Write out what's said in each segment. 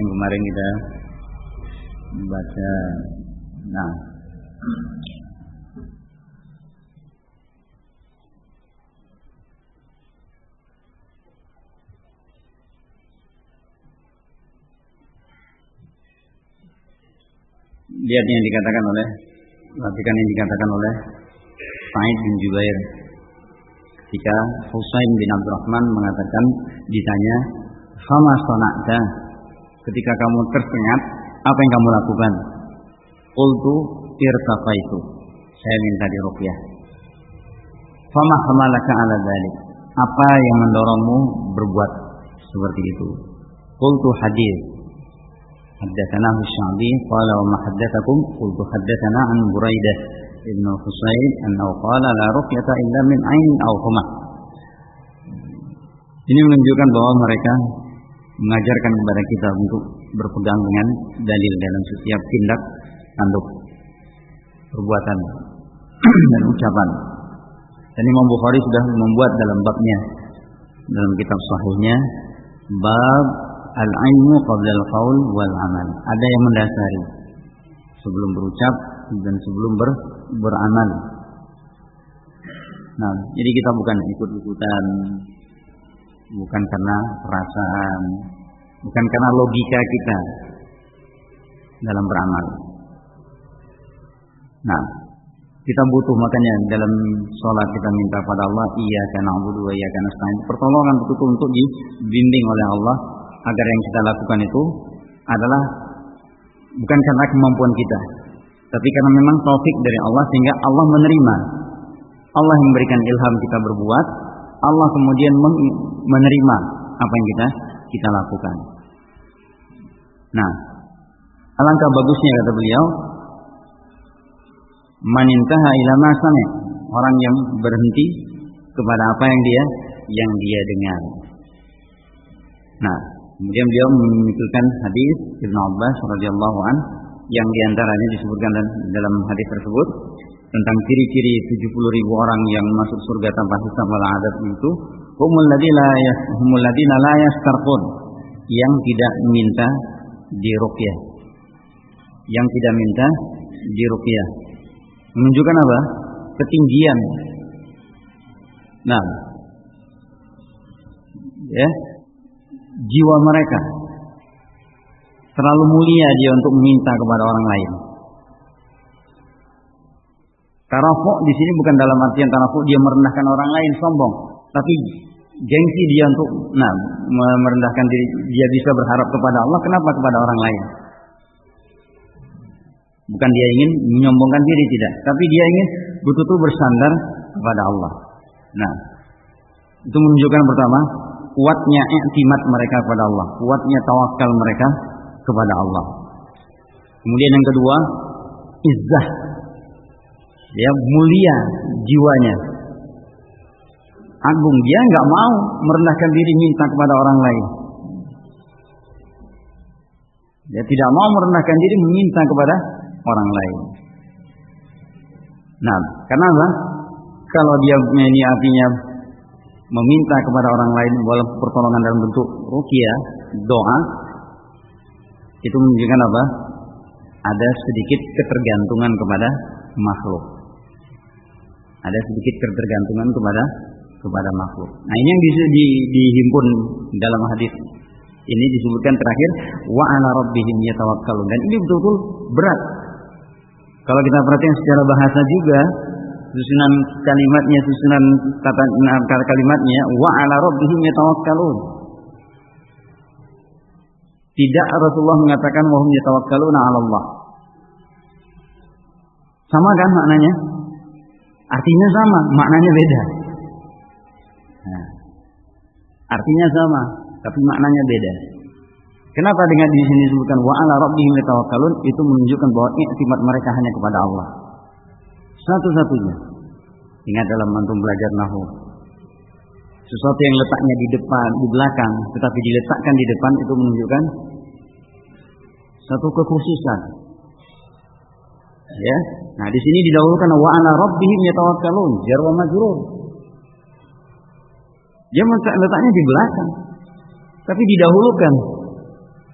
yang kemarin kita baca. Nah, lihat yang dikatakan oleh perhatikan yang dikatakan oleh Sa'id bin Jubair. Ketika Husain bin Abdurrahman mengatakan ditanya sama sonakta Ketika kamu tersengat, apa yang kamu lakukan? ultu irtafa itu Saya minta di diruqyah. Fama hamalaka ala dzalik? Apa yang mendorongmu berbuat seperti itu? ultu hadir Haddatsana husyabi qala wa ma ultu qultu an Buraidah ibn Husayn annahu qala la ruqyata illa min ain aw humah. Ini menunjukkan bahwa mereka mengajarkan kepada kita untuk berpegang dengan dalil dalam setiap tindak tanduk perbuatan dan ucapan. Dan Imam Bukhari sudah membuat dalam babnya dalam kitab sahihnya bab al-ilmu qabla al-qaul wal amal. Ada yang mendasari sebelum berucap dan sebelum ber, beramal. Nah, jadi kita bukan ikut-ikutan, bukan karena perasaan, bukan karena logika kita dalam beramal. Nah, kita butuh makanya dalam sholat kita minta pada Allah iya karena dua iya karena nasta'in pertolongan betul untuk dibimbing oleh Allah agar yang kita lakukan itu adalah bukan karena kemampuan kita, tapi karena memang taufik dari Allah sehingga Allah menerima. Allah yang memberikan ilham kita berbuat, Allah kemudian menerima apa yang kita kita lakukan. Nah, alangkah bagusnya kata beliau, manintaha ila orang yang berhenti kepada apa yang dia yang dia dengar. Nah, Kemudian beliau menunjukkan hadis Ibn Abbas radhiyallahu an yang di antaranya disebutkan dalam hadis tersebut tentang ciri-ciri 70 ribu orang yang masuk surga tanpa hisab wal adab itu humul ladina la humul ladina la yastarqun yang tidak minta diruqyah. Yang tidak minta diruqyah. Menunjukkan apa? Ketinggian. Nah. Ya. Jiwa mereka. Terlalu mulia dia untuk meminta kepada orang lain. Tarafuk di sini bukan dalam artian tarafuk dia merendahkan orang lain sombong, tapi gengsi dia untuk nah merendahkan diri dia bisa berharap kepada Allah. Kenapa kepada orang lain? Bukan dia ingin menyombongkan diri tidak. Tapi dia ingin betul-betul bersandar kepada Allah. Nah itu menunjukkan pertama kuatnya iktimat mereka kepada Allah, kuatnya tawakal mereka kepada Allah. Kemudian yang kedua, izzah. Ya, mulia jiwanya. Agung dia nggak mau merendahkan diri minta kepada orang lain. Dia tidak mau merendahkan diri meminta kepada orang lain. Nah, karena apa? Kalau dia ini artinya meminta kepada orang lain walaupun pertolongan dalam bentuk rukiah, doa, itu menunjukkan apa? Ada sedikit ketergantungan kepada makhluk. Ada sedikit ketergantungan kepada kepada makhluk. Nah ini yang bisa di, dihimpun dalam hadis ini disebutkan terakhir wa ala rabbihim yatawakkalun dan ini betul-betul berat. Kalau kita perhatikan secara bahasa juga susunan kalimatnya susunan kata kalimatnya wa ala rabbihim yatawakkalun tidak Rasulullah mengatakan wa hum yatawakkaluna 'ala Allah sama kan maknanya artinya sama maknanya beda nah, artinya sama tapi maknanya beda Kenapa dengan di sini disebutkan wa ala rabbihim yatawakkalun itu menunjukkan bahwa iktimat mereka hanya kepada Allah. Satu-satunya. Ingat dalam mantum belajar nahu. Sesuatu yang letaknya di depan, di belakang, tetapi diletakkan di depan itu menunjukkan satu kekhususan. Ya. Nah, di sini didahulukan wa ana rabbihim yatawakkalun, jar wa majrur. Dia letaknya di belakang. Tapi didahulukan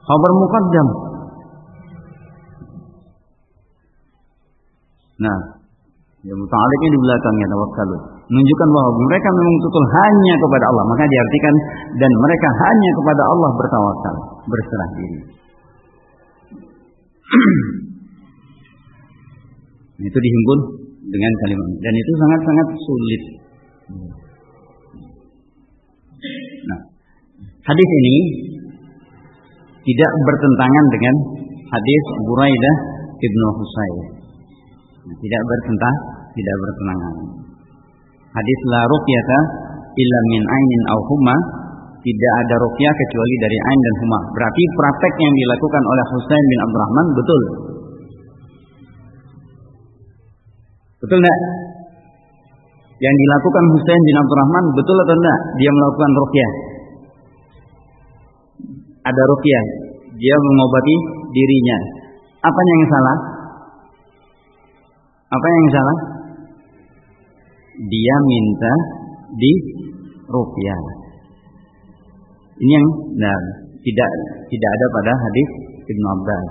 Khabar muqaddam. Nah, ya muta'alliqnya di belakangnya tawakkalun. Menunjukkan bahwa mereka memang betul hanya kepada Allah. Maka diartikan dan mereka hanya kepada Allah bertawakal, berserah diri. itu dihimpun dengan kalimat dan itu sangat-sangat sulit. Nah, hadis ini tidak bertentangan dengan hadis Buraidah Ibnu Husayn. Nah, tidak bertentang, tidak bertentangan. Hadis la ruqyata illa min ainin aw huma tidak ada ruqyah kecuali dari ain dan huma. Berarti praktek yang dilakukan oleh Husain bin Abdurrahman betul. Betul enggak? Yang dilakukan Husain bin Abdurrahman betul atau enggak? Dia melakukan ruqyah. Ada ruqyah. Dia mengobati dirinya. Apa yang salah? Apa yang salah? Dia minta di ruqyah. Ini yang nah, tidak tidak ada pada hadis Ibnu Abbas.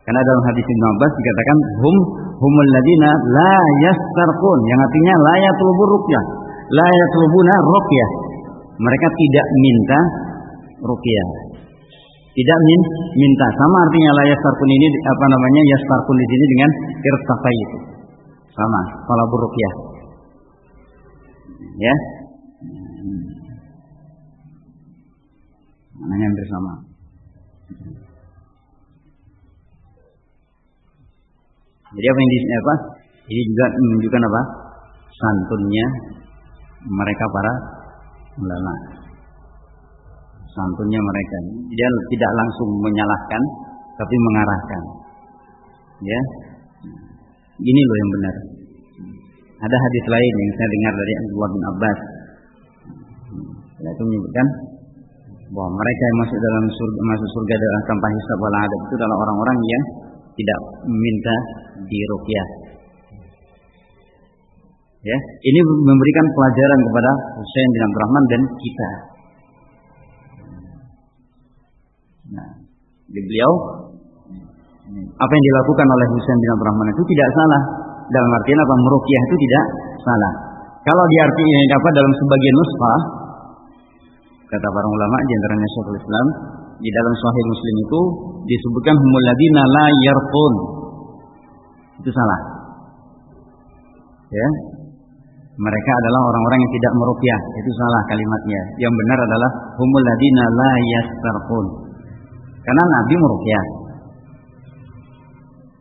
Karena dalam hadis Ibnu Abbas dikatakan hum humul ladina la yastarqun yang artinya la yatlubu ruqyah. La yatlubuna ruqyah. Mereka tidak minta ruqyah. Tidak min, minta. Sama artinya la yastarqun ini apa namanya yastarqun di sini dengan irtafai itu. Sama, kalau ruqyah. Ya. Maknanya hampir sama. Jadi apa yang di apa? Ini juga menunjukkan apa? Santunnya mereka para ulama. Santunnya mereka. Dia tidak langsung menyalahkan, tapi mengarahkan. Ya, ini loh yang benar. Ada hadis lain yang saya dengar dari Abdullah bin Abbas. Itu menyebutkan bahwa mereka yang masuk dalam surga, masuk surga dalam tanpa hisab wala adab itu adalah orang-orang yang tidak minta diruqyah. Ya, ini memberikan pelajaran kepada Husain bin Abdurrahman dan kita. Nah, di beliau apa yang dilakukan oleh Husain bin Abdurrahman itu tidak salah. Dalam artian apa meruqyah itu tidak salah. Kalau diartikan dapat dalam sebagian nusfah kata para ulama di antaranya Syekhul Islam di dalam Sahih Muslim itu disebutkan humul ladina la yarqun. Itu salah. Ya. Mereka adalah orang-orang yang tidak meruqyah. Itu salah kalimatnya. Yang benar adalah humul ladina la yastarqun. Karena Nabi meruqyah.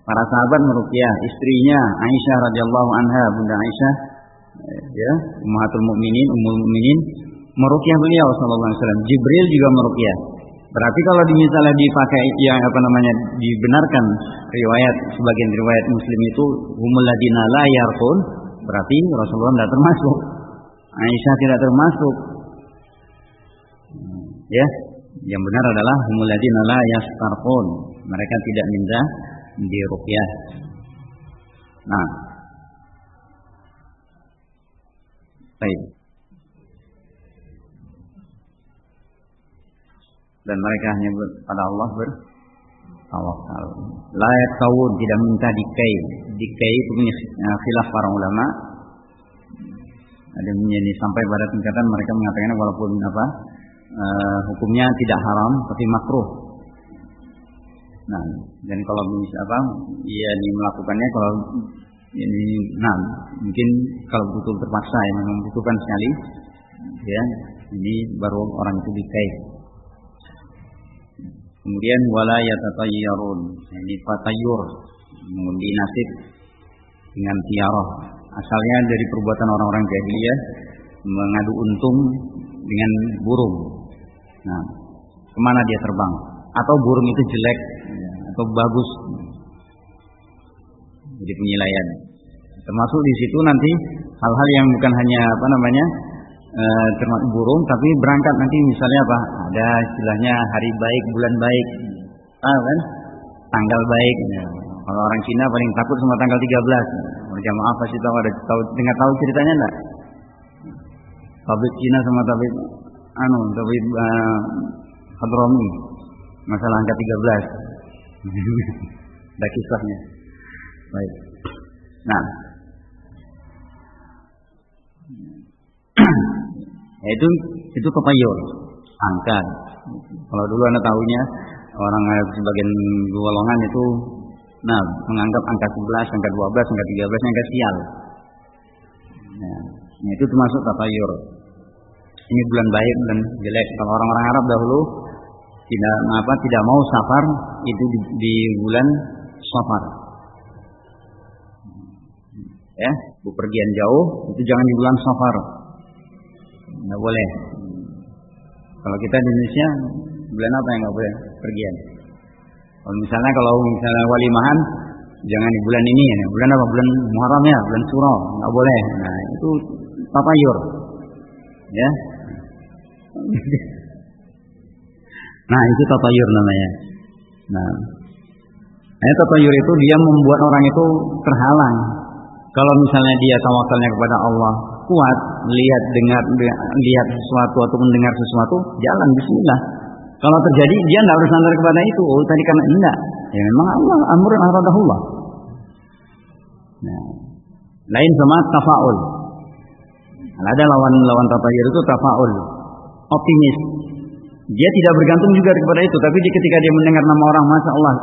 Para sahabat meruqyah, istrinya Aisyah radhiyallahu anha, Bunda Aisyah ya, Ummahatul Mukminin, Ummul Mukminin meruqyah beliau sallallahu alaihi wasallam. Jibril juga meruqyah. Berarti kalau misalnya dipakai yang apa namanya dibenarkan riwayat sebagian riwayat Muslim itu humul ladina la yarqun, berarti Rasulullah tidak termasuk. Aisyah tidak termasuk. Ya, yang benar adalah humul ladina la yastarqun. Mereka tidak minta di ruqyah. Nah. Baik. Dan mereka hanya pada Allah bertawakal. Layak tawud tidak minta dikai. Dikai punya khilaf para ulama. Ada yang sampai pada tingkatan mereka mengatakan walaupun apa uh, hukumnya tidak haram tapi makruh. Nah, dan kalau bisa apa, ini melakukannya kalau ini, nah mungkin kalau betul terpaksa yang membutuhkan sekali, ya, ini baru orang itu dikai. Kemudian wala yatatayyarun. Ini fatayur mengundi nasib dengan tiarah. Asalnya dari perbuatan orang-orang jahiliyah mengadu untung dengan burung. Nah, ke mana dia terbang? Atau burung itu jelek atau bagus? Jadi penilaian. Termasuk di situ nanti hal-hal yang bukan hanya apa namanya Eh, termasuk burung tapi berangkat nanti misalnya apa ada istilahnya hari baik bulan baik ah kan tanggal baik ya. kalau orang Cina paling takut sama tanggal 13 kalau jamaah pasti tahu ada tahu dengar tahu ceritanya enggak tabib Cina sama tabib anu tabib uh, Hadrami Masalah angka 13. Ada kisahnya. Baik. Nah. Itu itu kepayur angka. Kalau dulu anda tahunya orang sebagian golongan itu nah menganggap angka 11, angka 12, angka 13 angka sial. Nah, itu termasuk tatayur. Ini bulan baik, bulan jelek. Kalau orang-orang Arab dahulu tidak apa tidak mau safar itu di, di bulan safar. Ya, bepergian jauh itu jangan di bulan safar. Nggak boleh. Kalau kita di Indonesia bulan apa yang nggak boleh pergian? Kalau misalnya kalau misalnya walimahan jangan di bulan ini ya. Bulan apa? Bulan Muharram ya, bulan Suro. Nggak boleh. Nah, itu papayur. Ya. nah, itu tatayur namanya. Nah, nah tatayur itu dia membuat orang itu terhalang. Kalau misalnya dia tawakalnya kepada Allah, kuat, lihat dengar lihat sesuatu atau mendengar sesuatu, jalan bismillah. Kalau terjadi dia tidak harus antar kepada itu. Oh tadi karena enggak. Ya memang Allah amrun aradahullah. Nah, lain sama tafaul. Ada lawan-lawan tatayur itu tafaul. Optimis. Dia tidak bergantung juga kepada itu, tapi ketika dia mendengar nama orang, masya Allah,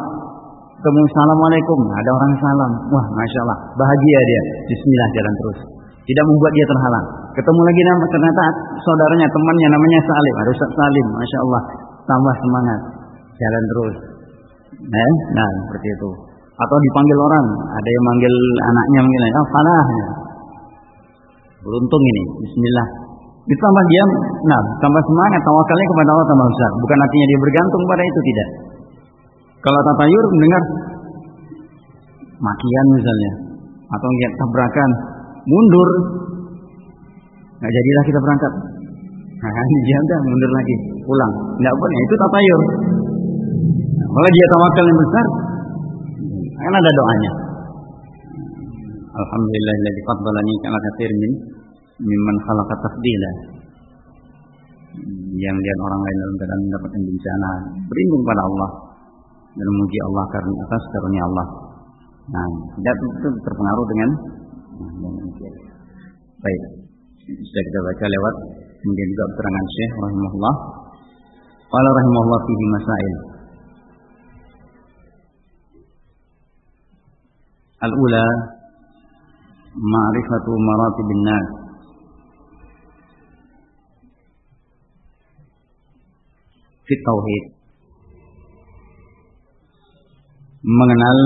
assalamualaikum, ada orang salam, wah masya Allah, bahagia dia, Bismillah jalan terus. Tidak membuat dia terhalang. Ketemu lagi nama ternyata saudaranya, temannya namanya Salim, harus Salim, masya Allah, tambah semangat, jalan terus. Nah, nah seperti itu. Atau dipanggil orang, ada yang manggil anaknya mungkin, oh falah. Beruntung ini, Bismillah. Ditambah dia, nah, tambah semangat, tawakalnya kepada Allah tambah besar. Bukan artinya dia bergantung pada itu, tidak. Kalau tatayur mendengar makian misalnya, atau lihat tabrakan, mundur. Nah jadilah kita berangkat. Nah, dia udah mundur lagi, pulang. Tidak boleh, itu tatayur. Kalau dia tawakal yang besar, kan ada doanya. Alhamdulillah alladzi faddalani ala katsir min mimman khalaqa tafdila. Yang lihat orang lain dalam keadaan mendapatkan bencana, berlindung pada Allah dan memuji Allah karena atas karunia Allah. Nah, tidak terpengaruh dengan Baik, sudah kita baca lewat kemudian juga keterangan Syekh rahimahullah. Qala rahimahullah fihi masail. Al-ula ma'rifatu maratibin nas. Fit tauhid. Mengenal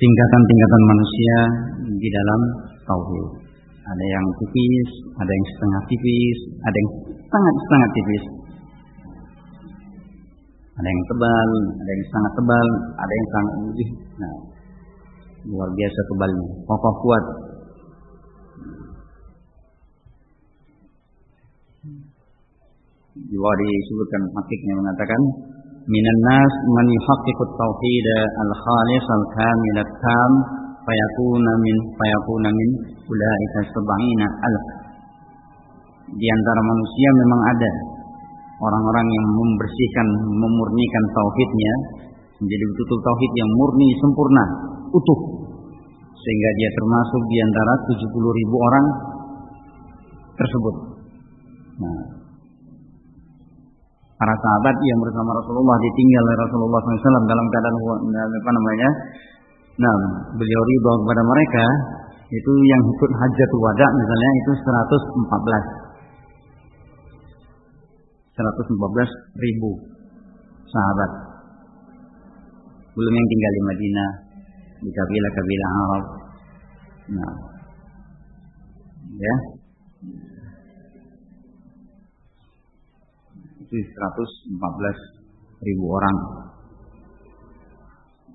tingkatan-tingkatan manusia di dalam tauhid. Ada yang tipis, ada yang setengah tipis, ada yang sangat-sangat tipis. Ada yang tebal, ada yang sangat tebal, ada yang sangat lebih. Nah, luar biasa tebalnya, kokoh kuat. Juga disebutkan hakiknya mengatakan minan nas man yuhaqqiqut tauhid al-khalis al-kamil at-tam fayakuna min fayakuna min ulaika sab'ina alf. Di antara manusia memang ada orang-orang yang membersihkan memurnikan tauhidnya menjadi betul-betul tauhid yang murni sempurna utuh. Sehingga dia termasuk di antara 70 ribu orang tersebut. Nah para sahabat yang bersama Rasulullah ditinggal oleh Rasulullah SAW dalam keadaan apa namanya Nah, beliau ridho kepada mereka itu yang ikut hajat wada misalnya itu 114 114 ribu sahabat. Belum yang tinggal di Madinah di kabilah-kabilah Arab. Nah ya. Itu 114 ribu orang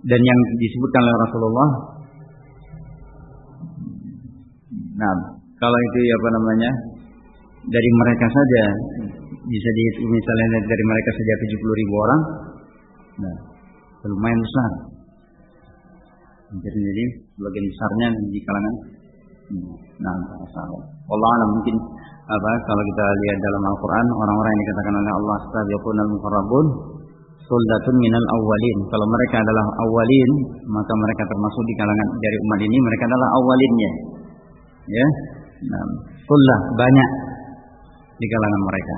dan yang disebutkan oleh Rasulullah. Nah kalau itu ya apa namanya? Dari mereka saja. Bisa dihitung misalnya dari mereka saja 70 ribu orang. Nah lumayan besar. Jadi, jadi sebagian besarnya di kalangan. Nah masalah Allah alam. Mungkin apa kalau kita lihat dalam Al-Quran orang-orang yang dikatakan oleh Allah sabiqun al-muqarrabun sullatun minal awwalin. Kalau mereka adalah awalin, maka mereka termasuk di kalangan dari umat ini mereka adalah awalinnya. Ya. Nah, sullah banyak di kalangan mereka.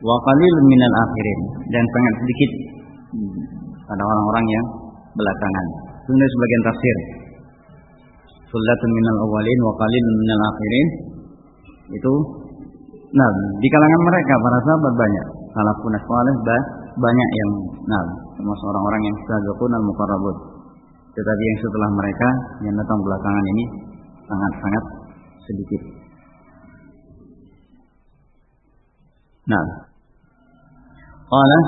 Wa qalil minal akhirin dan sangat sedikit pada orang-orang yang belakangan. Itu sebagian tafsir. Sullatun minal awwalin wa qalil minal akhirin itu nah di kalangan mereka para sahabat banyak salafun salih banyak yang nah termasuk orang-orang yang sabiqun al muqarrabun tetapi yang setelah mereka yang datang belakangan ini sangat-sangat sedikit. Nah. Qala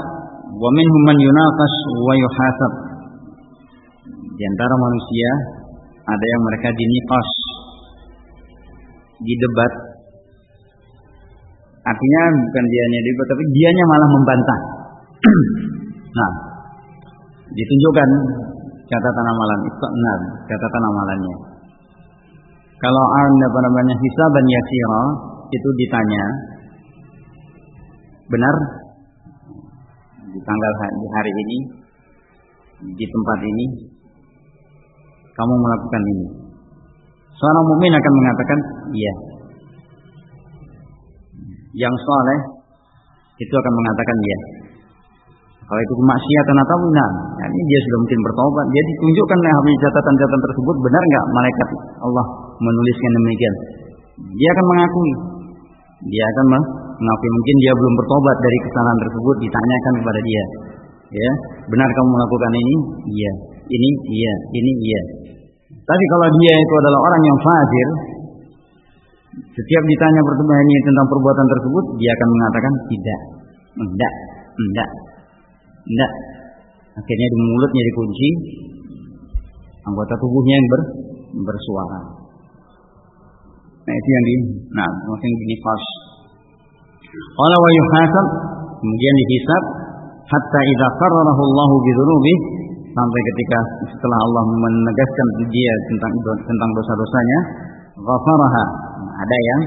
wa minhum man yunaqash wa yuhasab. Di antara manusia ada yang mereka diniqas didebat. Artinya bukan dianya debat tapi dianya malah membantah nah, ditunjukkan catatan amalan itu benar catatan amalannya. Kalau anda apa namanya hisaban yasira itu ditanya benar di tanggal di hari ini di tempat ini kamu melakukan ini. Seorang mukmin akan mengatakan iya. Yang soleh itu akan mengatakan iya. Kalau itu kemaksiatan atau benar, nah, ini dia sudah mungkin bertobat. Dia ditunjukkan oleh catatan-catatan tersebut benar nggak malaikat Allah menuliskan demikian. Dia akan mengakui. Dia akan mengakui mungkin dia belum bertobat dari kesalahan tersebut ditanyakan kepada dia. Ya, benar kamu melakukan ini? Iya. Ini iya, ini iya. Tapi kalau dia itu adalah orang yang fajir, setiap ditanya pertemuan ini tentang perbuatan tersebut, dia akan mengatakan tidak, tidak, tidak. Tidak. Akhirnya di mulutnya dikunci, anggota tubuhnya yang ber, bersuara. Nah itu yang di, nah mungkin gini pas. Qala wa yuhasab, kemudian dihisab hatta idza qarrarahu Allahu bi sampai ketika setelah Allah menegaskan dia tentang tentang dosa-dosanya, ghafaraha. Ada yang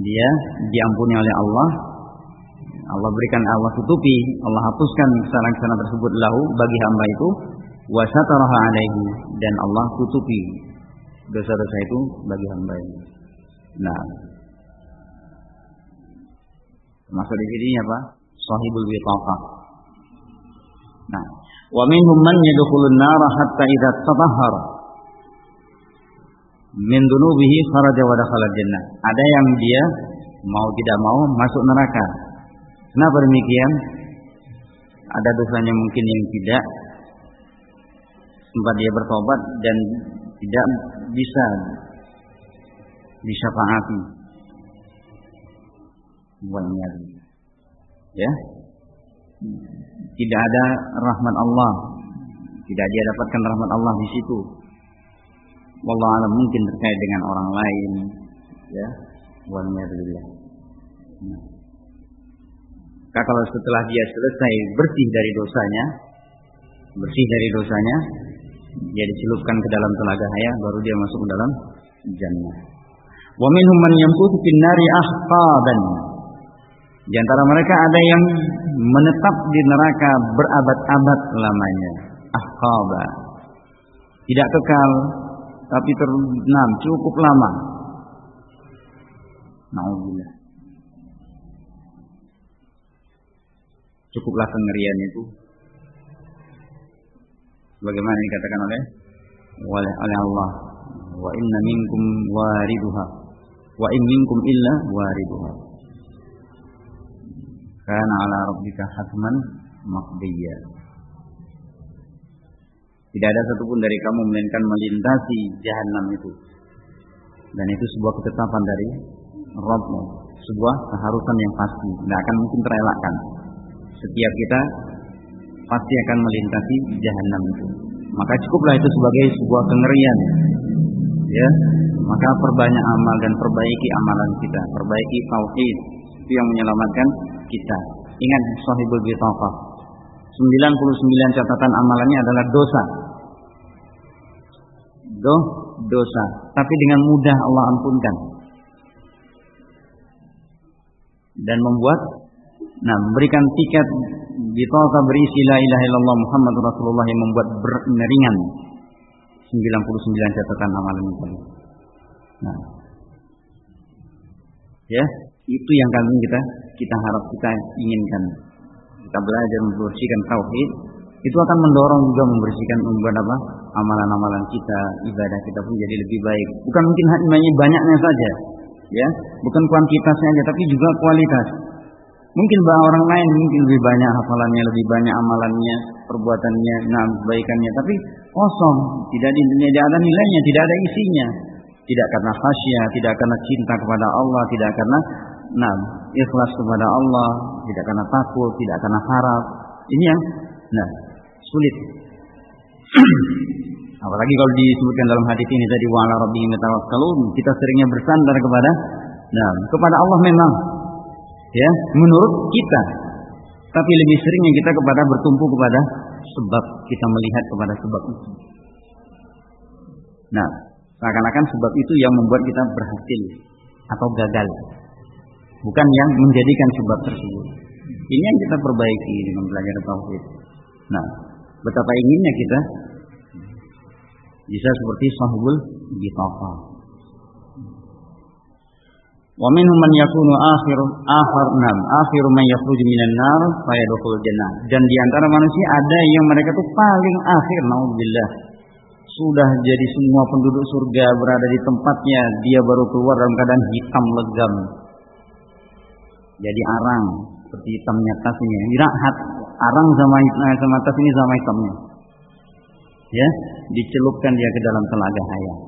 dia diampuni oleh Allah Allah berikan Allah tutupi, Allah hapuskan kesalahan-kesalahan tersebut lahu bagi hamba itu wasataraha alaihi dan Allah tutupi dosa-dosa itu bagi hamba ini. Nah, masuk di sini apa? Sahibul bitaqah. Nah, wa minhum man yadkhulun nar hatta idza tatahhara min dunubihi kharaja wa dakhala. Ada yang dia mau tidak mau masuk neraka Kenapa demikian? Ada dosanya mungkin yang tidak sempat dia bertobat dan tidak bisa disyafaati. Walnya. Ya. Tidak ada rahmat Allah. Tidak dia dapatkan rahmat Allah di situ. Wallah alam mungkin terkait dengan orang lain. Ya. Walnya Nah. Maka kalau setelah dia selesai bersih dari dosanya, bersih dari dosanya, dia dicelupkan ke dalam telaga haya, baru dia masuk ke dalam jannah. Wa minhum man yamkutu fin nari ahqaban. Di antara mereka ada yang menetap di neraka berabad-abad lamanya. Ahqaba. Tidak kekal, tapi ternam cukup lama. Nauzubillah. Cukuplah kengerian itu. Bagaimana dikatakan oleh oleh Allah. Wa inna minkum wariduha. Wa in minkum illa wariduha. Karena ala rabbika hatman maqdiyya. Tidak ada satupun dari kamu melainkan melintasi jahanam itu. Dan itu sebuah ketetapan dari Rabbmu. Sebuah keharusan yang pasti. Tidak akan mungkin terelakkan setiap kita pasti akan melintasi jahanam itu. Maka cukuplah itu sebagai sebuah kengerian. Ya, maka perbanyak amal dan perbaiki amalan kita, perbaiki tauhid itu yang menyelamatkan kita. Ingat sahibul bitaqah. 99 catatan amalannya adalah dosa. Doh, dosa. Tapi dengan mudah Allah ampunkan. Dan membuat Nah, memberikan tiket Bitaka berisi la ilaha illallah Muhammad Rasulullah yang membuat beringan 99 catatan amalan itu. Nah. Ya, itu yang kami kita kita harap kita inginkan. Kita belajar membersihkan tauhid, itu akan mendorong juga membersihkan membuat apa? Amalan-amalan kita, ibadah kita pun jadi lebih baik. Bukan mungkin hanya banyaknya saja, ya, bukan kuantitasnya aja, tapi juga kualitas. Mungkin bahwa orang lain mungkin lebih banyak hafalannya, lebih banyak amalannya, perbuatannya, nah kebaikannya, tapi kosong, tidak, tidak ada nilainya, tidak ada isinya. Tidak karena khasyah, tidak karena cinta kepada Allah, tidak karena nah, ikhlas kepada Allah, tidak karena takut, tidak karena harap. Ini yang nah, sulit. Apalagi kalau disebutkan dalam hadis ini tadi wala rabbihim yatawakkalun, kita seringnya bersandar kepada nah, kepada Allah memang ya, menurut kita. Tapi lebih seringnya kita kepada bertumpu kepada sebab kita melihat kepada sebab itu. Nah, seakan-akan sebab itu yang membuat kita berhasil atau gagal. Bukan yang menjadikan sebab tersebut. Ini yang kita perbaiki dengan belajar tauhid. Nah, betapa inginnya kita bisa seperti sahibul bitaqa. Minhum man yakunu akhir nam akhir man yakhruju minan nar fa yadkhulul jannah. Dan di antara manusia ada yang mereka tuh paling akhir naudzubillah. Sudah jadi semua penduduk surga berada di tempatnya, dia baru keluar dalam keadaan hitam legam. Jadi arang seperti hitamnya tas ini. Rahat arang sama eh, sama tas ini sama hitamnya. Ya, dicelupkan dia ke dalam telaga hayat.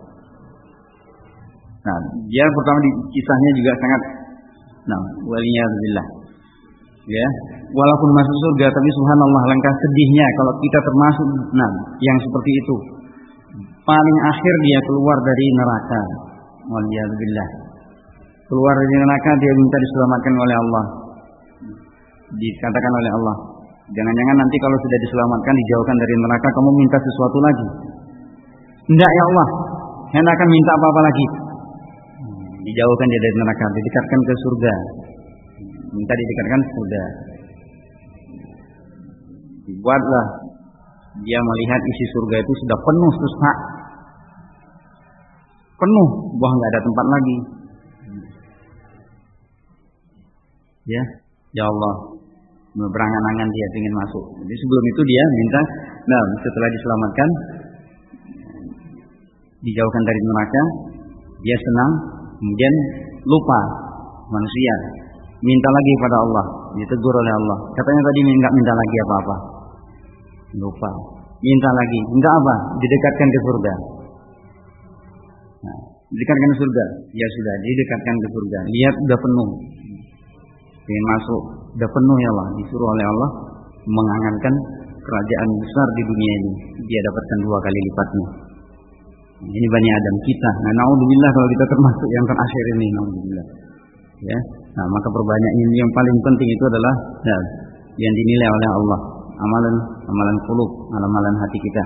Nah, dia pertama di kisahnya juga sangat nah, walinya billah. Ya, walaupun masuk surga tapi subhanallah langkah sedihnya kalau kita termasuk nah yang seperti itu. Paling akhir dia keluar dari neraka. Waliyadzubillah. Keluar dari neraka dia minta diselamatkan oleh Allah. Dikatakan oleh Allah, Jangan-jangan nanti kalau sudah diselamatkan, dijauhkan dari neraka, kamu minta sesuatu lagi. Tidak ya Allah, saya akan minta apa-apa lagi. Dijauhkan dia dari neraka, didekatkan ke surga. Minta didekatkan ke surga. Dibuatlah dia melihat isi surga itu sudah penuh susah. Penuh, wah nggak ada tempat lagi. Ya, ya Allah, berangan-angan dia ingin masuk. Jadi sebelum itu dia minta, nah setelah diselamatkan, dijauhkan dari neraka, dia senang, kemudian lupa manusia, minta lagi pada Allah, ditegur oleh Allah. Katanya tadi nggak minta lagi apa-apa, lupa, minta lagi, minta apa? Didekatkan ke surga. Nah, didekatkan ke surga, ya sudah, didekatkan ke surga. Lihat udah penuh, ingin masuk, sudah penuh ya Allah, disuruh oleh Allah mengangankan kerajaan besar di dunia ini. Dia dapatkan dua kali lipatnya. Ini Bani Adam kita. Nah, naudzubillah kalau kita termasuk yang terakhir ini, naudzubillah. Ya. Nah, maka perbanyak ini yang paling penting itu adalah ya, yang dinilai oleh Allah. Amalan amalan kulub, amalan hati kita,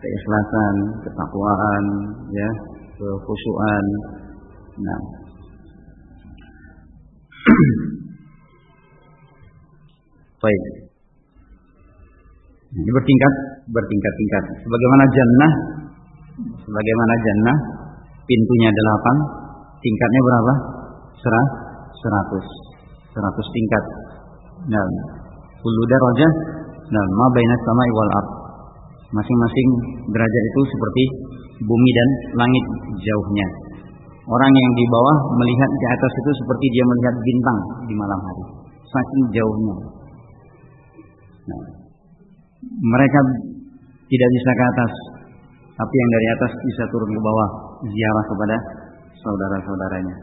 keikhlasan, ketakwaan, ya, kekhusyuan. Nah, Baik. Ini bertingkat, bertingkat-tingkat. Sebagaimana jannah, sebagaimana jannah, pintunya delapan, tingkatnya berapa? Serah, seratus, seratus tingkat. Nah, ulu darajah, nah, ma baina sama iwal ard. Masing-masing derajat itu seperti bumi dan langit jauhnya. Orang yang di bawah melihat di atas itu seperti dia melihat bintang di malam hari. Saking jauhnya. Nah, mereka tidak bisa ke atas, tapi yang dari atas bisa turun ke bawah, ziarah kepada saudara-saudaranya.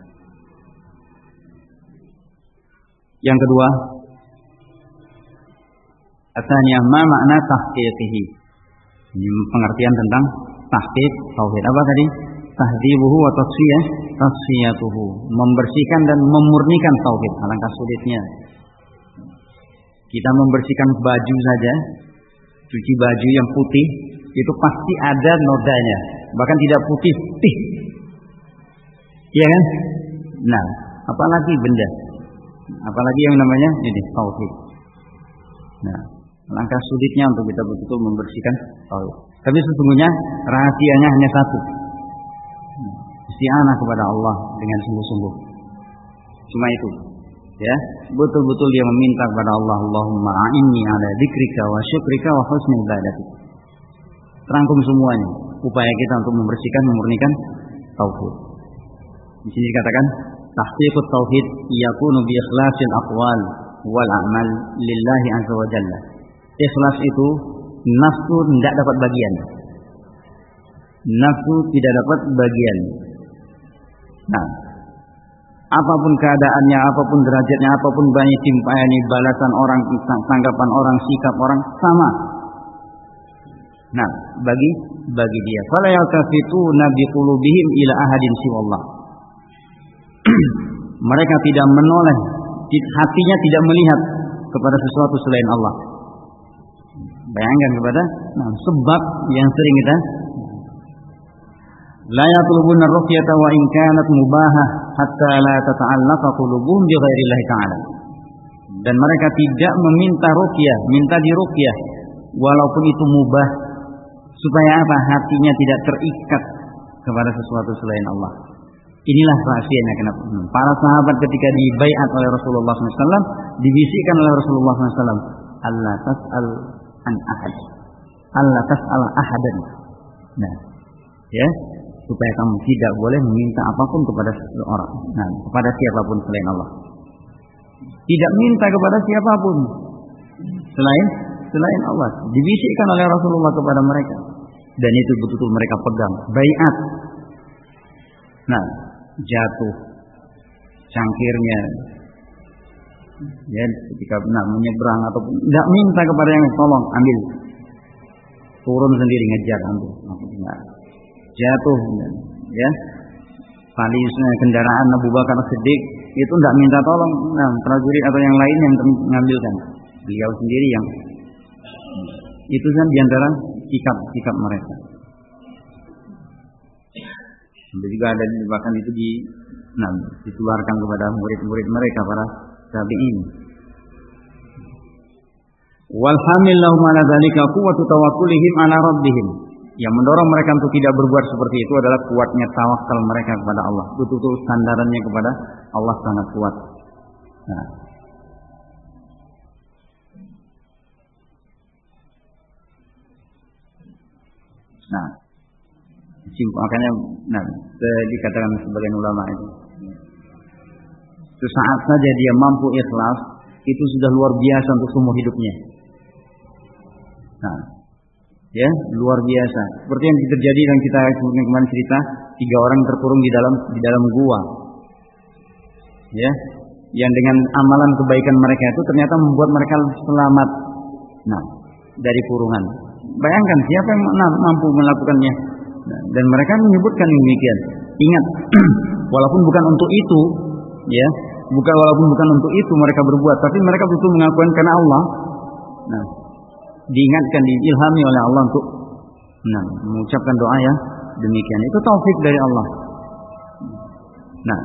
Yang kedua, Asanya ma makna tahqiqihi. Ini pengertian tentang tahqiq tauhid. Apa tadi? Tahdibuhu wa tasfiyah, tasfiyatuhu. Membersihkan dan memurnikan tauhid. Alangkah sulitnya kita membersihkan baju saja, cuci baju yang putih, itu pasti ada nodanya. Bahkan tidak putih, putih. Iya kan? Nah, apalagi benda. Apalagi yang namanya ini tauhid. Nah, Langkah sulitnya untuk kita betul-betul membersihkan tauhid. Tapi sesungguhnya rahasianya hanya satu. Isti'anah kepada Allah dengan sungguh-sungguh. Cuma itu. Ya, betul-betul dia meminta kepada Allah, Allahumma a'inni ala dzikrika wa syukrika wa husni ibadatik. Terangkum semuanya upaya kita untuk membersihkan, memurnikan tauhid. Di sini dikatakan tahqiqut tauhid yakunu bi ikhlasil aqwal wal a'mal lillahi azza wa jalla. Ikhlas itu nafsu tidak dapat bagian. Nafsu tidak dapat bagian. Nah, apa pun keadaannya, apa pun derajatnya, apa pun banyak timpani, balasan orang, tanggapan orang, sikap orang sama. Nah, bagi bagi dia. Fala yaltafituna biqulubihim ila ahadin siwallah. Mereka tidak menoleh, hatinya tidak melihat kepada sesuatu selain Allah. Bayangkan kepada nah, sebab yang sering kita la yatlubuna ruqyata wa in kanat mubahah hatta la tata'allaqa qulubuhum bi ghairillahi ta'ala. Dan mereka tidak meminta ruqyah, minta diruqyah walaupun itu mubah supaya apa? Hatinya tidak terikat kepada sesuatu selain Allah. Inilah rahasianya kenapa? Para sahabat ketika dibaiat oleh Rasulullah SAW dibisikkan oleh Rasulullah SAW Allah tas'al an ahad. Allah tas'al ahadan. Nah ya supaya kamu tidak boleh meminta apa pun kepada seseorang. Nah kepada siapa pun selain Allah. Tidak minta kepada siapa pun selain selain Allah dibisikkan oleh Rasulullah kepada mereka. Dan itu betul-betul mereka pegang. Bayat. Nah jatuh. Cangkirnya. Ya ketika nak menyeberang ataupun tidak minta kepada yang tolong ambil. Turun sendiri ngejar ambil. Nah, jatuh. Ya. Talisnya kendaraan Abu Bakar Siddiq itu tidak minta tolong. Nah prajurit atau yang lain yang mengambilkan beliau sendiri yang itu kan di antara sikap-sikap mereka Sampai juga ada bahkan itu di nah, ditularkan kepada murid-murid mereka para tabi'in. Wal hamil lahum ala dzalika quwwatu tawakkulihim ala rabbihim. Yang mendorong mereka untuk tidak berbuat seperti itu adalah kuatnya tawakal mereka kepada Allah. Betul-betul sandarannya kepada Allah sangat kuat. Nah. Nah, makanya nah, dikatakan sebagian ulama itu. Saat saja dia mampu ikhlas itu sudah luar biasa untuk semua hidupnya. Nah. Ya luar biasa. Seperti yang terjadi dan kita kemarin cerita tiga orang terkurung di dalam di dalam gua. Ya. Yang dengan amalan kebaikan mereka itu ternyata membuat mereka selamat. Nah dari kurungan bayangkan siapa yang mampu melakukannya dan mereka menyebutkan demikian. Ingat, walaupun bukan untuk itu, ya, bukan walaupun bukan untuk itu mereka berbuat, tapi mereka betul mengakukan karena Allah. Nah, diingatkan, diilhami oleh Allah untuk nah, mengucapkan doa ya demikian. Itu taufik dari Allah. Nah,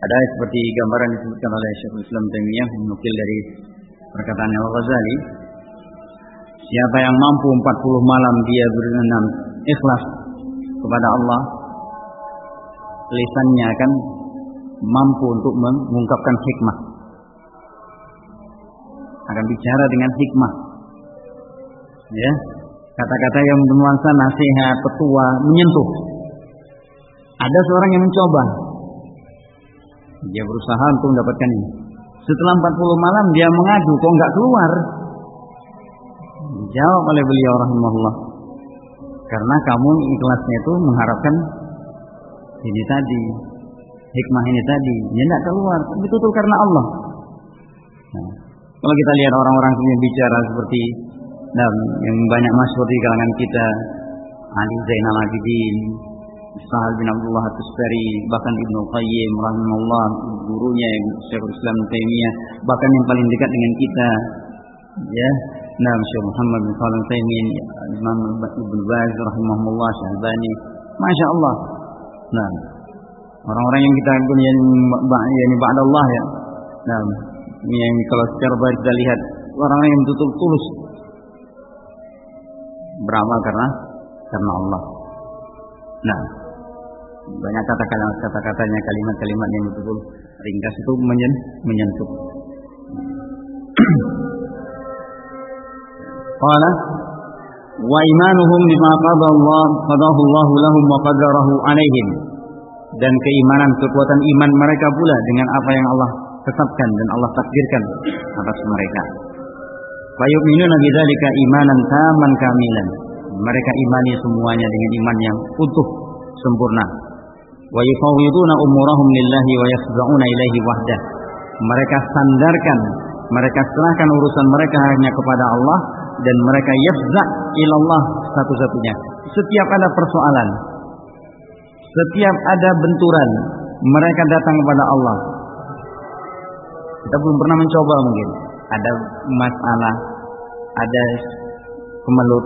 ada seperti gambaran disebutkan oleh Syekhul Islam Taimiyah menukil dari perkataan Al-Ghazali Siapa yang mampu 40 malam dia berenam ikhlas kepada Allah, lisannya akan mampu untuk mengungkapkan hikmah. Akan bicara dengan hikmah. Ya, kata-kata yang bernuansa nasihat, petua, menyentuh. Ada seorang yang mencoba. Dia berusaha untuk mendapatkan ini. Setelah 40 malam dia mengadu, kok nggak keluar? Dijawab oleh beliau rahimahullah. Karena kamu ikhlasnya itu mengharapkan ini tadi, hikmah ini tadi, ya tidak keluar, itu tuh karena Allah. Nah, kalau kita lihat orang-orang yang bicara seperti nah, yang banyak masuk di kalangan kita, Ali Zainal Abidin, Sahal bin Abdullah At-Tustari, bahkan Ibnu Qayyim rahimahullah, gurunya yang Syekhul Islam Taimiyah, bahkan yang paling dekat dengan kita, ya, Nah, Syekh Muhammad bin Salim Taimin, Imam Ibn Baz rahimahullah, Syekh Albani. Masya Allah. Nah, orang-orang yang kita yang yani Allah ya. Nah, yang kalau secara baik kita lihat orang yang betul tulus beramal karena karena Allah. Nah, banyak kata-kata kata-katanya kalimat-kalimat yang betul ringkas itu menyen, menyentuh. Qala wa imanuhum bima qada Allah qadahu Allah lahum wa qadarahu alaihim dan keimanan kekuatan iman mereka pula dengan apa yang Allah tetapkan dan Allah takdirkan atas mereka. Wa yu'minuna bidzalika imanan taman kamilan. Mereka imani semuanya dengan iman yang utuh, sempurna. Wa yufawwiduna umurahum lillahi wa wahdah. Mereka sandarkan, mereka serahkan urusan mereka hanya kepada Allah dan mereka yafza' ilallah satu-satunya. Setiap ada persoalan, setiap ada benturan, mereka datang kepada Allah. Kita belum pernah mencoba mungkin. Ada masalah, ada kemelut,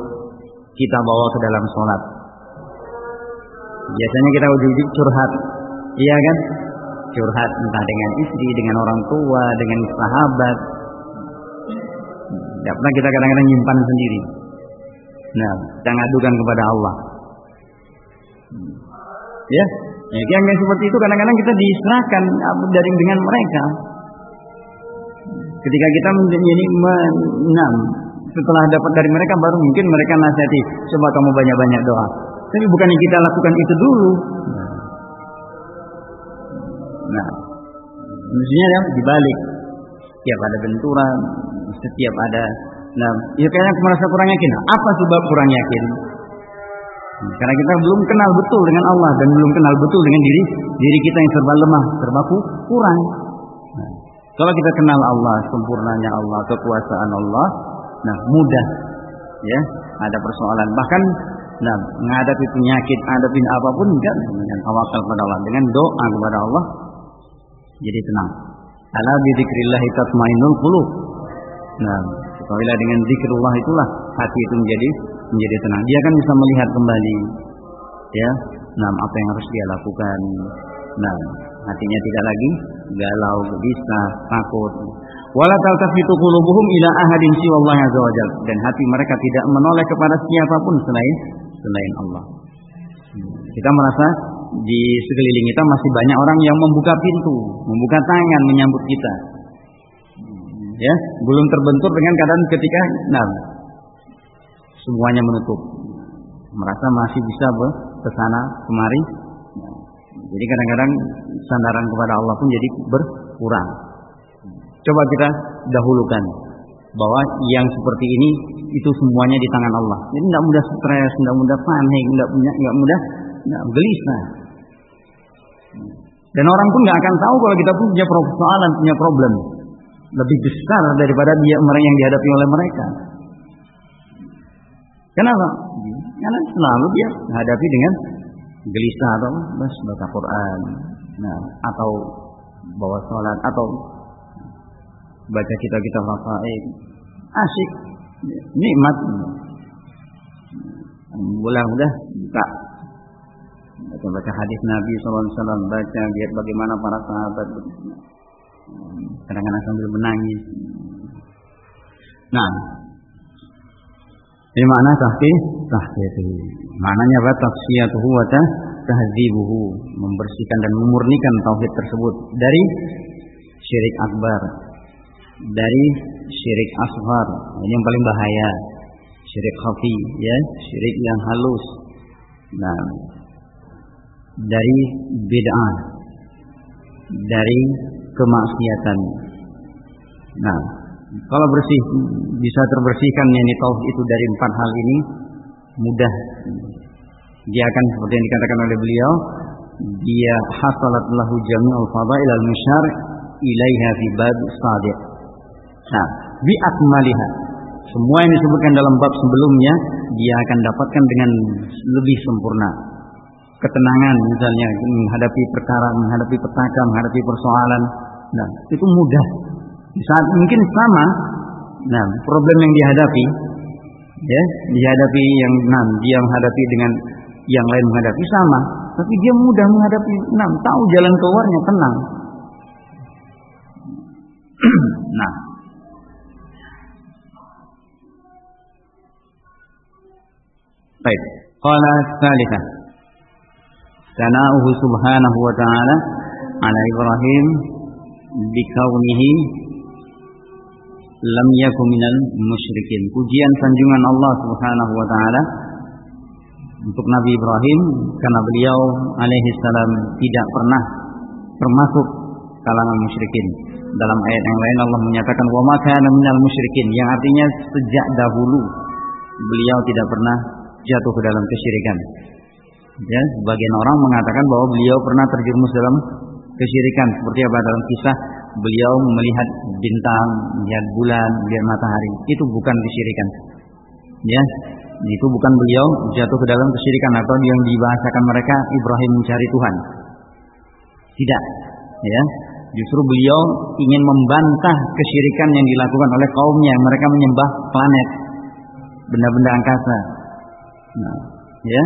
kita bawa ke dalam sholat. Biasanya kita ujung-ujung curhat, iya kan? Curhat entah dengan istri, dengan orang tua, dengan sahabat. Tidak pernah kita kadang-kadang nyimpan sendiri. Nah, kita ngadukan kepada Allah. Ya, ya yang, yang seperti itu kadang-kadang kita diserahkan dari dengan mereka. Ketika kita menjadi menam, setelah dapat dari mereka baru mungkin mereka nasihati, coba kamu banyak-banyak doa. Tapi yang kita lakukan itu dulu. Nah, mestinya ya dibalik. Setiap ada benturan, setiap ada Nah, ya kayaknya merasa kurang yakin. Apa sebab kurang yakin? Karena kita belum kenal betul dengan Allah dan belum kenal betul dengan diri diri kita yang serba lemah, serba kurang. Nah, kalau kita kenal Allah, sempurnanya Allah, kekuasaan Allah, nah mudah ya, ada persoalan. Bahkan nah, menghadapi penyakit, hadapi apa pun enggak dengan tawakal kepada Allah, dengan doa kepada Allah jadi tenang. Ala bi dzikrillah tatmainnul qulub. Nah, ketahuilah dengan zikrullah itulah hati itu menjadi menjadi tenang. Dia kan bisa melihat kembali ya, nah apa yang harus dia lakukan. Nah, hatinya tidak lagi galau, gelisah, takut. Wala taltafitu qulubuhum ila ahadin siwallah azza wajal dan hati mereka tidak menoleh kepada siapa pun selain selain Allah. Kita merasa di sekeliling kita masih banyak orang yang membuka pintu, membuka tangan menyambut kita. Ya, belum terbentur dengan keadaan ketika nah semuanya menutup. Merasa masih bisa ke sana kemari. Jadi kadang-kadang sandaran kepada Allah pun jadi berkurang. Coba kita dahulukan bahwa yang seperti ini itu semuanya di tangan Allah. Jadi tidak mudah stres, tidak mudah panik, tidak punya, tidak mudah tidak gelisah. Dan orang pun nggak akan tahu kalau kita punya persoalan, punya problem lebih besar daripada dia yang dihadapi oleh mereka. Kenapa? Karena selalu dia menghadapi dengan gelisah atau baca Quran, nah atau bawa sholat atau baca kita-kita rafaid, asik, nikmat. Mudah-mudah buka baca baca hadis Nabi SAW baca lihat bagaimana para sahabat kadang-kadang sambil menangis. Nah, ini makna tahqiq, tahqiq. Maknanya apa? Tafsiyatuhu wa tahdzibuhu, membersihkan dan memurnikan tauhid tersebut dari syirik akbar, dari syirik asghar. Ini yang paling bahaya. Syirik khafi, ya, syirik yang halus. Nah, dari bid'ah, dari kemaksiatan. Nah, kalau bersih bisa terbersihkan yang tauhid itu dari empat hal ini mudah. Dia akan seperti yang dikatakan oleh beliau, dia hasalat lahu jami'ul fadail al musyar ilaiha fi bab sadiq. Nah, bi akmaliha. Semua yang disebutkan dalam bab sebelumnya dia akan dapatkan dengan lebih sempurna. Ketenangan misalnya menghadapi perkara, menghadapi petaka, menghadapi persoalan. Nah, itu mudah di saat mungkin sama, nah problem yang dihadapi, ya dihadapi yang enam, dia menghadapi dengan yang lain menghadapi sama, tapi dia mudah menghadapi enam, tahu jalan keluarnya tenang. Nah. Baik. Qala tsalitsah. Sana'uhu subhanahu wa ta'ala ala Ibrahim bikaunihi lam yakun minal musyrikin. Pujian sanjungan Allah Subhanahu wa taala untuk Nabi Ibrahim karena beliau alaihi salam tidak pernah termasuk kalangan musyrikin. Dalam ayat yang lain Allah menyatakan wa ma kana minal musyrikin yang artinya sejak dahulu beliau tidak pernah jatuh ke dalam kesyirikan. Ya, sebagian orang mengatakan bahwa beliau pernah terjerumus dalam kesyirikan seperti apa dalam kisah beliau melihat bintang, melihat bulan, melihat matahari. Itu bukan kesyirikan. Ya, itu bukan beliau jatuh ke dalam kesyirikan atau yang dibahasakan mereka Ibrahim mencari Tuhan. Tidak. Ya, justru beliau ingin membantah kesyirikan yang dilakukan oleh kaumnya. Mereka menyembah planet, benda-benda angkasa. Nah, ya,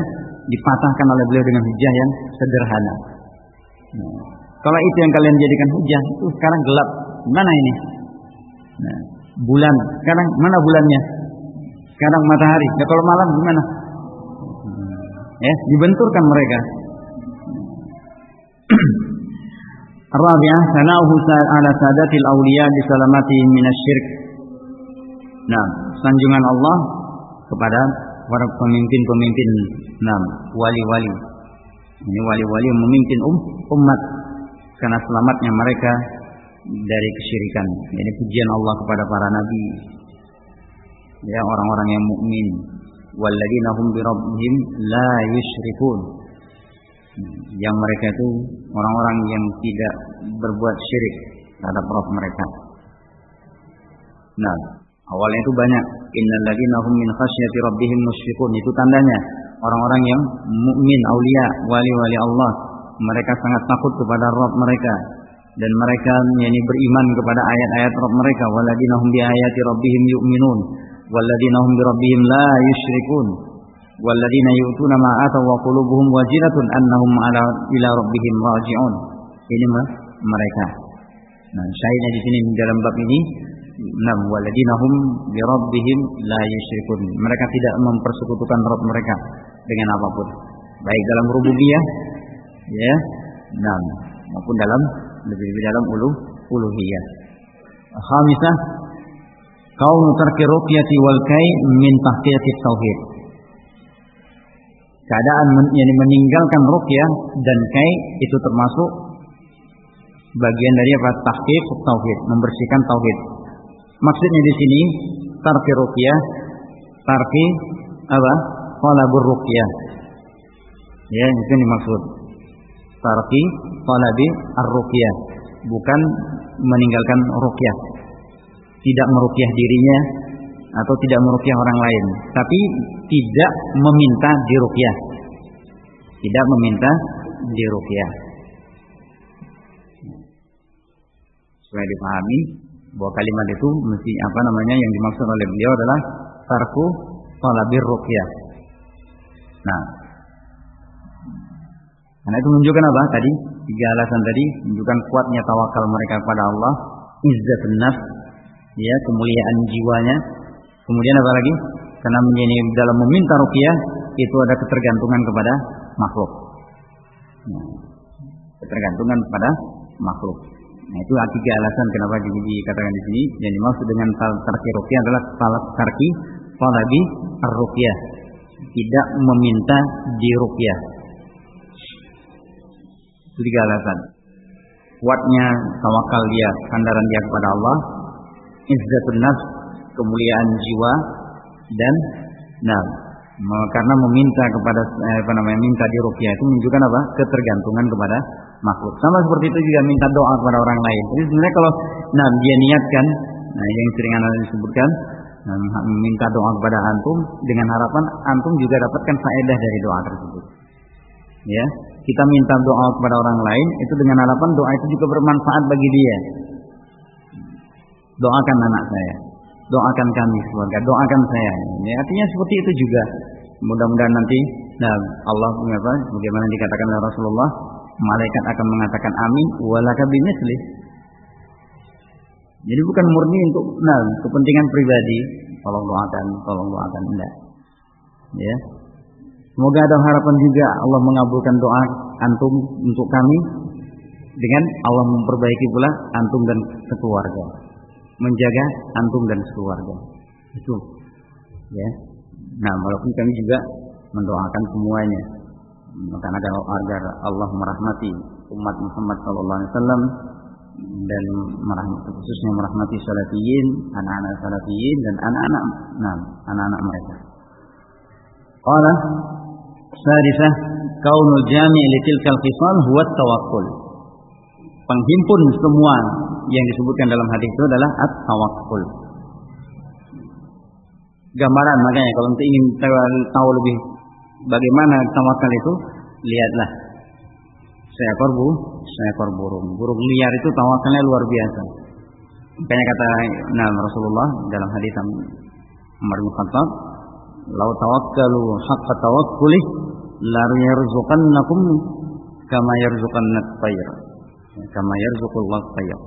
dipatahkan oleh beliau dengan hujah yang sederhana. Nah, kalau itu yang kalian jadikan hujah, itu sekarang gelap. Mana ini? Nah, bulan. Sekarang mana bulannya? Sekarang matahari. Ya kalau malam gimana? Ya, dibenturkan mereka. Rabi'ah sana'uhu ala sadatil awliya bisalamati minasyirk. Nah, sanjungan Allah kepada para pemimpin-pemimpin nah, wali-wali. Ini wali-wali memimpin um, umat karena selamatnya mereka dari kesyirikan. Ini pujian Allah kepada para nabi, ya orang-orang yang mukmin. Walladzina hum bi rabbihim la yusyrikun. Yang mereka itu orang-orang yang tidak berbuat syirik terhadap Rabb mereka. Nah, awalnya itu banyak innal hum min khasyati rabbihim musyfiqun. Itu tandanya. Orang-orang yang mukmin, aulia, wali-wali Allah. Mereka sangat takut kepada Rabb mereka. Dan mereka yakni beriman kepada ayat-ayat Rabb mereka. Waladina hum bi ayati rabbihim yu'minun. Waladina hum bi rabbihim la yusyrikun waladina yu'tuna ma ataw wa qulubuhum wajilatun annahum ala ila rabbihim raji'un. Ini mereka. Nah syahidnya di sini dalam bab ini Nam waladina hum bi rabbihim la yusyrikun. Mereka tidak mempersekutukan Rabb mereka dengan apa pun. Baik dalam rububiyah ya nah maupun dalam lebih lebih dalam ulu uluhiyah. Khamisah kaum tarki ruqyati wal kai min tahqiqi tauhid. Keadaan men, yani meninggalkan ruqyah dan kai itu termasuk bagian dari apa? Tahqiq tauhid membersihkan tauhid maksudnya di sini tarki ruqyah tarki apa qalabur ruqyah ya itu dimaksud tarki talabi ar-ruqyah, bukan meninggalkan ruqyah. Tidak meruqyah dirinya atau tidak meruqyah orang lain, tapi tidak meminta diruqyah. Tidak meminta diruqyah. Supaya dipahami bahwa kalimat itu mesti apa namanya yang dimaksud oleh beliau adalah tarku talabir ruqyah. Nah, karena itu menunjukkan apa tadi? Tiga alasan tadi menunjukkan kuatnya tawakal mereka kepada Allah, izzatun nafs, ya, kemuliaan jiwanya. Kemudian apa lagi? Karena menjadi dalam meminta rupiah itu ada ketergantungan kepada makhluk. Nah, ketergantungan pada makhluk. Nah, itu tiga alasan kenapa dikatakan di sini. Yang dimaksud dengan tarki rupiah adalah salat tarki talabi ar-ruqyah. Tidak meminta di rupiah tiga alasan. Kuatnya tawakal dia, sandaran dia kepada Allah, izzatun nafs, kemuliaan jiwa dan nah karena meminta kepada eh, apa namanya minta di rupiah itu menunjukkan apa ketergantungan kepada makhluk sama seperti itu juga minta doa kepada orang lain jadi sebenarnya kalau nah dia niatkan nah yang sering anda disebutkan nah, minta doa kepada antum dengan harapan antum juga dapatkan faedah dari doa tersebut ya kita minta doa kepada orang lain itu dengan harapan doa itu juga bermanfaat bagi dia. Doakan anak saya, doakan kami keluarga, doakan saya. Ya, artinya seperti itu juga. Mudah-mudahan nanti nah Allah apa bagaimana dikatakan oleh Rasulullah, malaikat akan mengatakan amin walaka bimisli. Jadi bukan murni untuk nah, kepentingan pribadi, tolong doakan, tolong doakan enggak. Ya. Semoga ada harapan juga Allah mengabulkan doa antum untuk kami dengan Allah memperbaiki pula antum dan sekeluarga. Menjaga antum dan sekeluarga. Itu. Ya. Nah, walaupun kami juga mendoakan semuanya. Karena agar Allah merahmati umat Muhammad sallallahu alaihi wasallam dan merahmati khususnya merahmati salafiyin, anak-anak salafiyin dan anak-anak nah, anak-anak mereka. Qala sadisah kaunul jami' li tilkal qisal huwa tawakkul. Penghimpun semua yang disebutkan dalam hadis itu adalah at-tawakkul. Gambaran makanya kalau untuk ingin tahu lebih bagaimana tawakal itu, lihatlah seekor bu, seekor burung. Burung liar itu tawakalnya luar biasa. Makanya kata nah, Rasulullah dalam hadis Umar bin Khattab, "Lau tawakkalu haqqa tawakkuli la yarzuqannakum kama yarzuqannat tayr." Kama yarzuqullah tayr.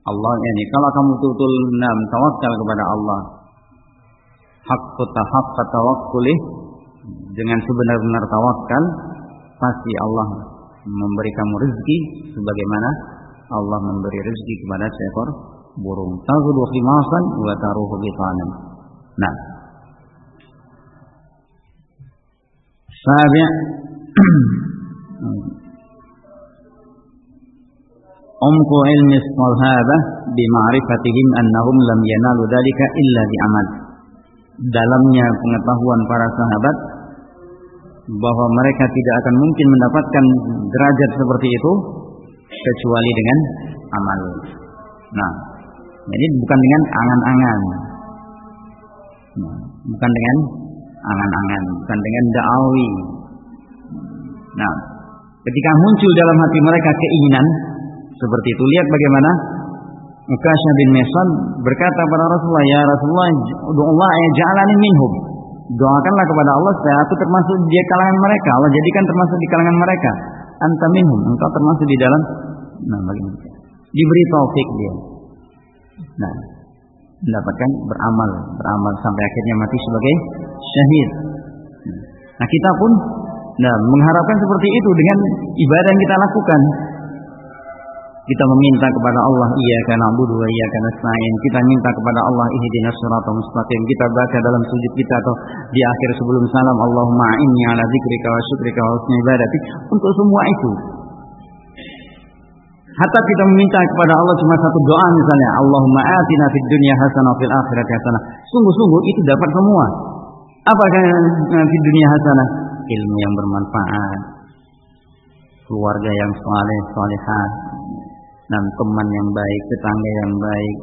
Allah ini kalau kamu betul-betul nam tawakal kepada Allah hakku tahaqqa tawakkuli dengan sebenar-benar tawakal pasti Allah memberi kamu rezeki sebagaimana Allah memberi rezeki kepada seekor burung. Tazudu khimasan wa taruhu bitanan. Nah. Sabi' Umku ilmi sahabah bima'rifatihim annahum lam yanalu dalika illa bi'amal. Dalamnya pengetahuan para sahabat bahwa mereka tidak akan mungkin mendapatkan derajat seperti itu kecuali dengan amal. Nah, jadi bukan dengan angan-angan. Nah, bukan dengan angan-angan, bukan dengan da'awi. Nah, ketika muncul dalam hati mereka keinginan seperti itu, lihat bagaimana Mukasyah bin Mesan berkata kepada Rasulullah, "Ya Rasulullah, Allah ya ja'alani minhum." Doakanlah kepada Allah supaya aku termasuk di kalangan mereka. Allah jadikan termasuk di kalangan mereka. Anta minhum, engkau termasuk di dalam nah bagaimana? Diberi taufik dia. Nah, mendapatkan beramal, beramal sampai akhirnya mati sebagai syahid. Nah, kita pun nah mengharapkan seperti itu dengan ibadah yang kita lakukan. Kita meminta kepada Allah, iya karena budu, iya karena nasta'in. Kita minta kepada Allah, ihdinas siratal mustaqim. Kita baca dalam sujud kita atau di akhir sebelum salam, Allahumma inni ala dzikrika wa syukrika wa husni ibadati. Untuk semua itu. Hatta kita meminta kepada Allah cuma satu doa misalnya, Allahumma atina fid dunya hasanah fil akhirati hasanah. Sungguh-sungguh itu dapat semua. Apakah fid dunya hasanah? Ilmu yang bermanfaat, keluarga yang saleh, salihah, dan teman yang baik, tetangga yang baik,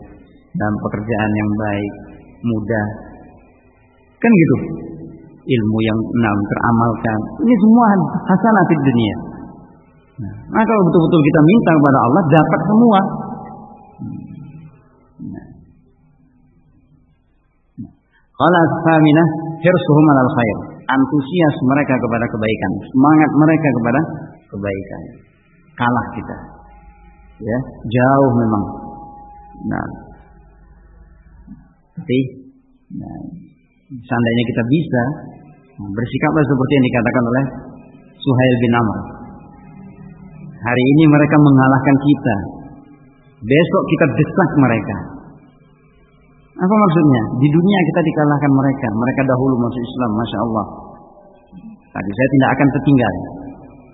dan pekerjaan yang baik, mudah. Kan gitu. Ilmu yang enam teramalkan. Ini semua hasanah di dunia. Nah, kalau betul-betul kita minta kepada Allah dapat semua. Kalau ashaminah hirsuhum alal khair. Antusias mereka kepada kebaikan, semangat mereka kepada kebaikan. Kalah kita ya jauh memang. Nah. Tapi nah, seandainya kita bisa bersikaplah seperti yang dikatakan oleh Suhail bin Amr. Hari ini mereka mengalahkan kita. Besok kita desak mereka. Apa maksudnya? Di dunia kita dikalahkan mereka. Mereka dahulu masuk Islam masya Allah. Tadi saya tidak akan tertinggal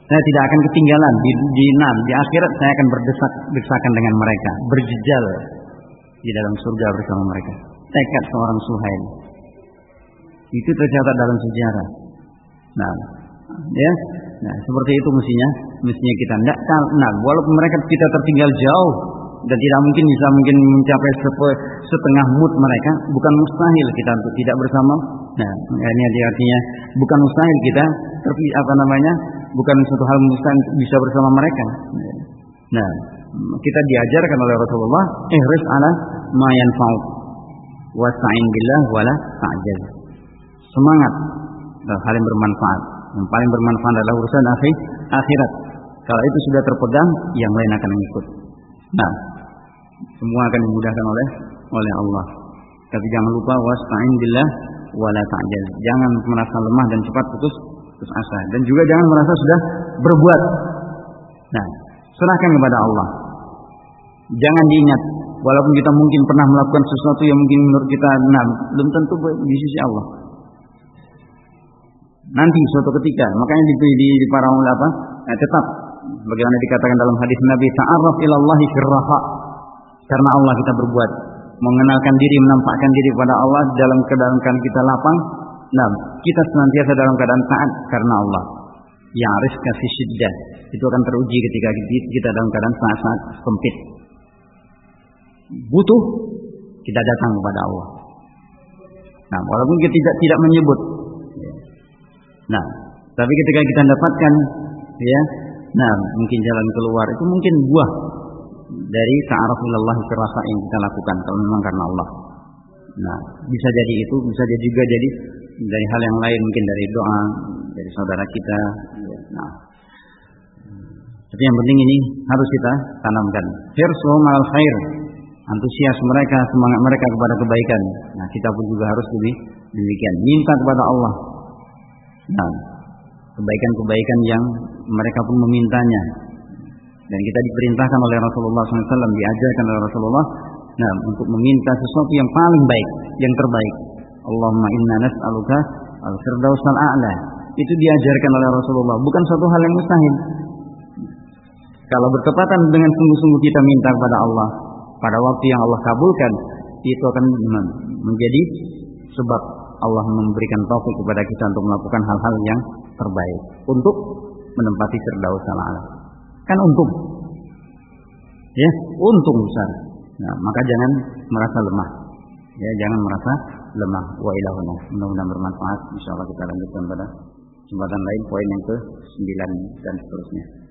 saya tidak akan ketinggalan di, di nan, di akhirat saya akan berdesak desakan dengan mereka, berjejal di dalam surga bersama mereka. Tekad seorang Suhail. Itu tercatat dalam sejarah. Nah, ya, nah seperti itu mestinya, mestinya kita tidak. Nah, walaupun mereka kita tertinggal jauh dan tidak mungkin bisa mungkin mencapai setengah mood mereka, bukan mustahil kita untuk tidak bersama. Nah, ini artinya bukan mustahil kita, tapi apa namanya bukan suatu hal mustahil bisa bersama mereka. Nah, kita diajarkan oleh Rasulullah, ihris ala ma yanfa'u wasta'in billah wala ta'jal. Semangat dan hal yang bermanfaat. Yang paling bermanfaat adalah urusan akhir, akhirat. Kalau itu sudah terpegang, yang lain akan mengikut. Nah, Semua akan dimudahkan oleh oleh Allah. Tapi jangan lupa wasta'in billah wala ta'jal. Jangan merasa lemah dan cepat putus putus asa dan juga jangan merasa sudah berbuat. Nah, serahkan kepada Allah. Jangan diingat walaupun kita mungkin pernah melakukan sesuatu yang mungkin menurut kita nah, belum tentu di sisi Allah. Nanti suatu ketika, makanya di, di, di para ulama apa? Nah, tetap bagaimana dikatakan dalam hadis Nabi ta'arraf ilallahi firraha karena Allah kita berbuat mengenalkan diri menampakkan diri kepada Allah dalam keadaan kita lapang nah kita senantiasa dalam keadaan taat karena Allah. Yang harus kasih syiddah. Itu akan teruji ketika kita dalam keadaan sangat-sangat sempit. Butuh kita datang kepada Allah. Nah walaupun kita tidak tidak menyebut. Nah tapi ketika kita dapatkan ya Nah, mungkin jalan keluar itu mungkin buah dari ta'aruf ilallah rasa yang kita lakukan kalau memang karena Allah. Nah, bisa jadi itu, bisa jadi juga jadi dari hal yang lain mungkin dari doa dari saudara kita. Nah, tapi yang penting ini harus kita tanamkan. Hirsuhum al khair. Antusias mereka, semangat mereka kepada kebaikan. Nah, kita pun juga harus lebih demikian. Minta kepada Allah. Nah, kebaikan-kebaikan yang mereka pun memintanya. Dan kita diperintahkan oleh Rasulullah SAW, diajarkan oleh Rasulullah, nah, untuk meminta sesuatu yang paling baik, yang terbaik. Allahumma inna nas'aluka al-firdaus al-a'la. Itu diajarkan oleh Rasulullah, bukan suatu hal yang mustahil. Kalau bertepatan dengan sungguh-sungguh kita minta kepada Allah pada waktu yang Allah kabulkan, itu akan menjadi sebab Allah memberikan taufik kepada kita untuk melakukan hal-hal yang terbaik untuk menempati Firdaus ala Kan untung. Ya, untung besar. Nah, maka jangan merasa lemah. Ya, jangan merasa lemah. Wa ilahuna. Mudah-mudahan bermanfaat. Insyaallah kita lanjutkan pada kesempatan lain poin yang ke-9 dan seterusnya.